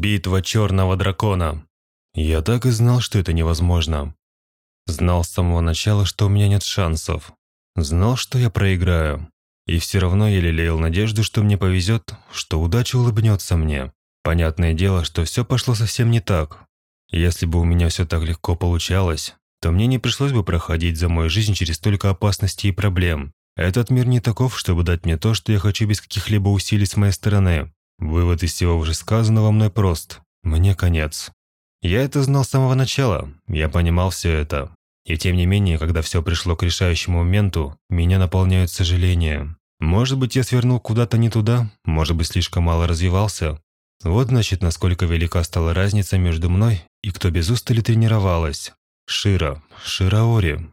Битва черного дракона. Я так и знал, что это невозможно. Знал с самого начала, что у меня нет шансов. Знал, что я проиграю. И все равно я лелеял надежду, что мне повезет, что удача улыбнется мне. Понятное дело, что все пошло совсем не так. Если бы у меня все так легко получалось, то мне не пришлось бы проходить за мою жизнь через столько опасностей и проблем. Этот мир не таков, чтобы дать мне то, что я хочу без каких-либо усилий с моей стороны. Вывод из всего уже сказанного мной прост. Мне конец. Я это знал с самого начала, я понимал все это. И тем не менее, когда все пришло к решающему моменту, меня наполняют сожаления. Может быть, я свернул куда-то не туда, может быть, слишком мало развивался. Вот значит, насколько велика стала разница между мной и кто без устали тренировалась. Шира, Шираори.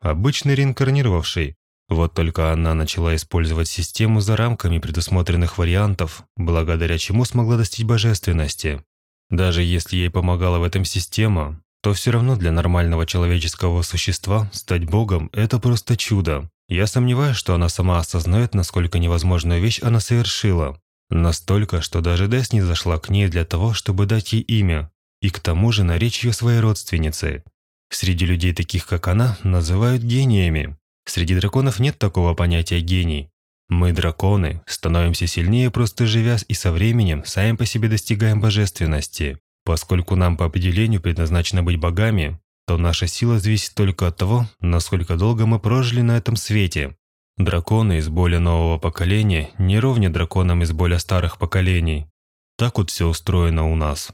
Обычный реинкарнировавший, вот только она начала использовать систему за рамками предусмотренных вариантов, благодаря чему смогла достичь божественности. Даже если ей помогала в этом система, то все равно для нормального человеческого существа стать богом – это просто чудо. Я сомневаюсь, что она сама осознает, насколько невозможную вещь она совершила. Настолько, что даже Дэс не зашла к ней для того, чтобы дать ей имя, и к тому же наречь ее своей родственницей. Среди людей, таких как она, называют гениями. Среди драконов нет такого понятия «гений». Мы, драконы, становимся сильнее, просто живя и со временем сами по себе достигаем божественности. Поскольку нам по определению предназначено быть богами, то наша сила зависит только от того, насколько долго мы прожили на этом свете. Драконы из более нового поколения не ровня драконам из более старых поколений. Так вот все устроено у нас.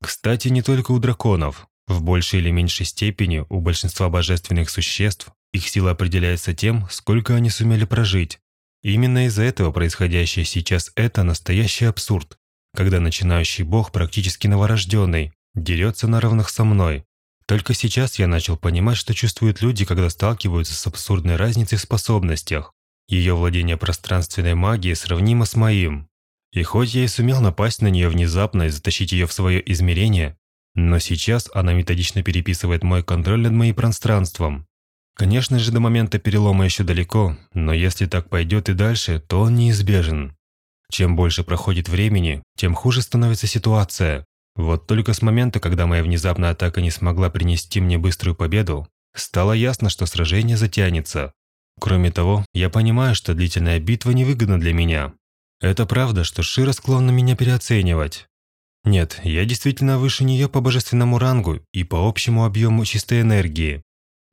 Кстати, не только у драконов. В большей или меньшей степени у большинства божественных существ их сила определяется тем, сколько они сумели прожить. именно из-за этого происходящее сейчас это настоящий абсурд, когда начинающий бог, практически новорожденный, дерется на равных со мной. Только сейчас я начал понимать, что чувствуют люди, когда сталкиваются с абсурдной разницей в способностях. Ее владение пространственной магией сравнимо с моим. И хоть я и сумел напасть на нее внезапно и затащить ее в свое измерение, но сейчас она методично переписывает мой контроль над моим пространством. Конечно же, до момента перелома еще далеко, но если так пойдет и дальше, то он неизбежен. Чем больше проходит времени, тем хуже становится ситуация. Вот только с момента, когда моя внезапная атака не смогла принести мне быструю победу, стало ясно, что сражение затянется. Кроме того, я понимаю, что длительная битва невыгодна для меня. Это правда, что Шира склонна меня переоценивать. Нет, я действительно выше нее по божественному рангу и по общему объему чистой энергии.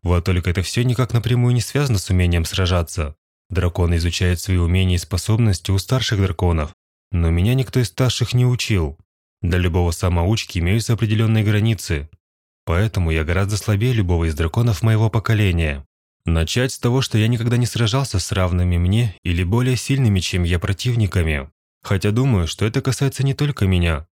Вот только это все никак напрямую не связано с умением сражаться. Драконы изучают свои умения и способности у старших драконов, но меня никто из старших не учил. Для любого самоучки имеются определенные границы, поэтому я гораздо слабее любого из драконов моего поколения. Начать с того, что я никогда не сражался с равными мне или более сильными, чем я, противниками. Хотя думаю, что это касается не только меня.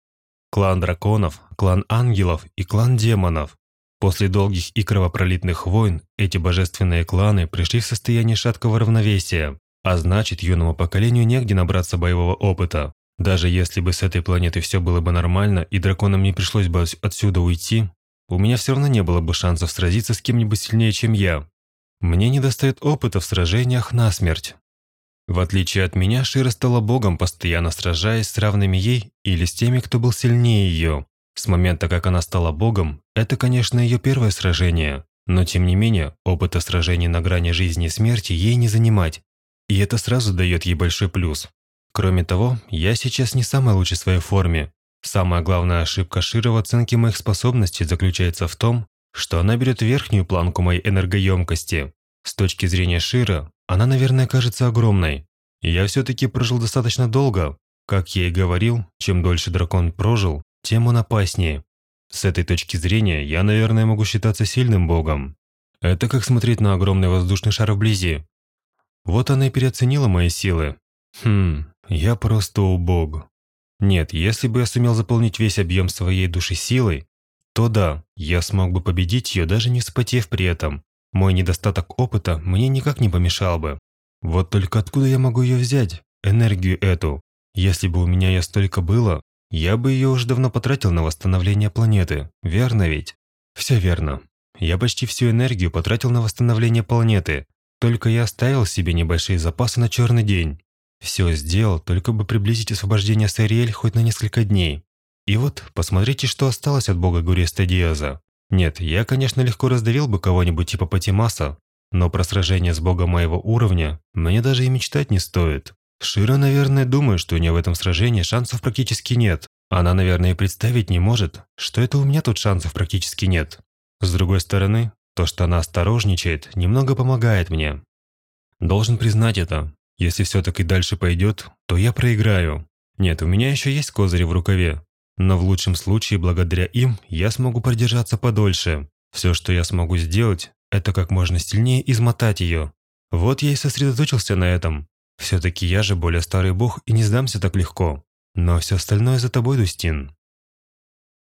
Клан драконов, клан ангелов и клан демонов После долгих и кровопролитных войн эти божественные кланы пришли в состояние шаткого равновесия, а значит, юному поколению негде набраться боевого опыта. Даже если бы с этой планеты все было бы нормально и драконам не пришлось бы отсюда уйти, у меня все равно не было бы шансов сразиться с кем-нибудь сильнее, чем я. Мне не достает опыта в сражениях насмерть. В отличие от меня, Шира стала богом, постоянно сражаясь с равными ей или с теми, кто был сильнее ее. С момента, как она стала богом, это, конечно, ее первое сражение, но тем не менее, опыта сражений на грани жизни и смерти ей не занимать, и это сразу дает ей большой плюс. Кроме того, я сейчас не в самой лучшей своей форме. Самая главная ошибка Шира в оценке моих способностей заключается в том, что она берет верхнюю планку моей энергоемкости. С точки зрения Шира, она, наверное, кажется огромной. я все-таки прожил достаточно долго. Как я и говорил, чем дольше дракон прожил, тем он опаснее. С этой точки зрения я, наверное, могу считаться сильным богом. Это как смотреть на огромный воздушный шар вблизи. Вот она и переоценила мои силы. Хм, я просто убог. Нет, если бы я сумел заполнить весь объем своей души силой, то да, я смог бы победить ее, даже не вспотев при этом. Мой недостаток опыта мне никак не помешал бы. Вот только откуда я могу ее взять, энергию эту? Если бы у меня ее столько было, я бы ее уже давно потратил на восстановление планеты, верно ведь? Все верно. Я почти всю энергию потратил на восстановление планеты, только я оставил себе небольшие запасы на черный день. Все сделал, только бы приблизить освобождение Сариэль хоть на несколько дней. И вот, посмотрите, что осталось от бога Гуреста Диаза. Нет, я, конечно, легко раздавил бы кого-нибудь типа Патимаса, но про сражение с богом моего уровня мне даже и мечтать не стоит. Шира, наверное, думает, что у нее в этом сражении шансов практически нет. Она, наверное, и представить не может, что это у меня тут шансов практически нет. С другой стороны, то, что она осторожничает, немного помогает мне. Должен признать это. Если все так и дальше пойдет, то я проиграю. Нет, у меня еще есть козыри в рукаве. Но в лучшем случае, благодаря им, я смогу продержаться подольше. Все, что я смогу сделать, это как можно сильнее измотать ее. Вот я и сосредоточился на этом. Все-таки я же более старый бог и не сдамся так легко. Но все остальное за тобой, Дустин.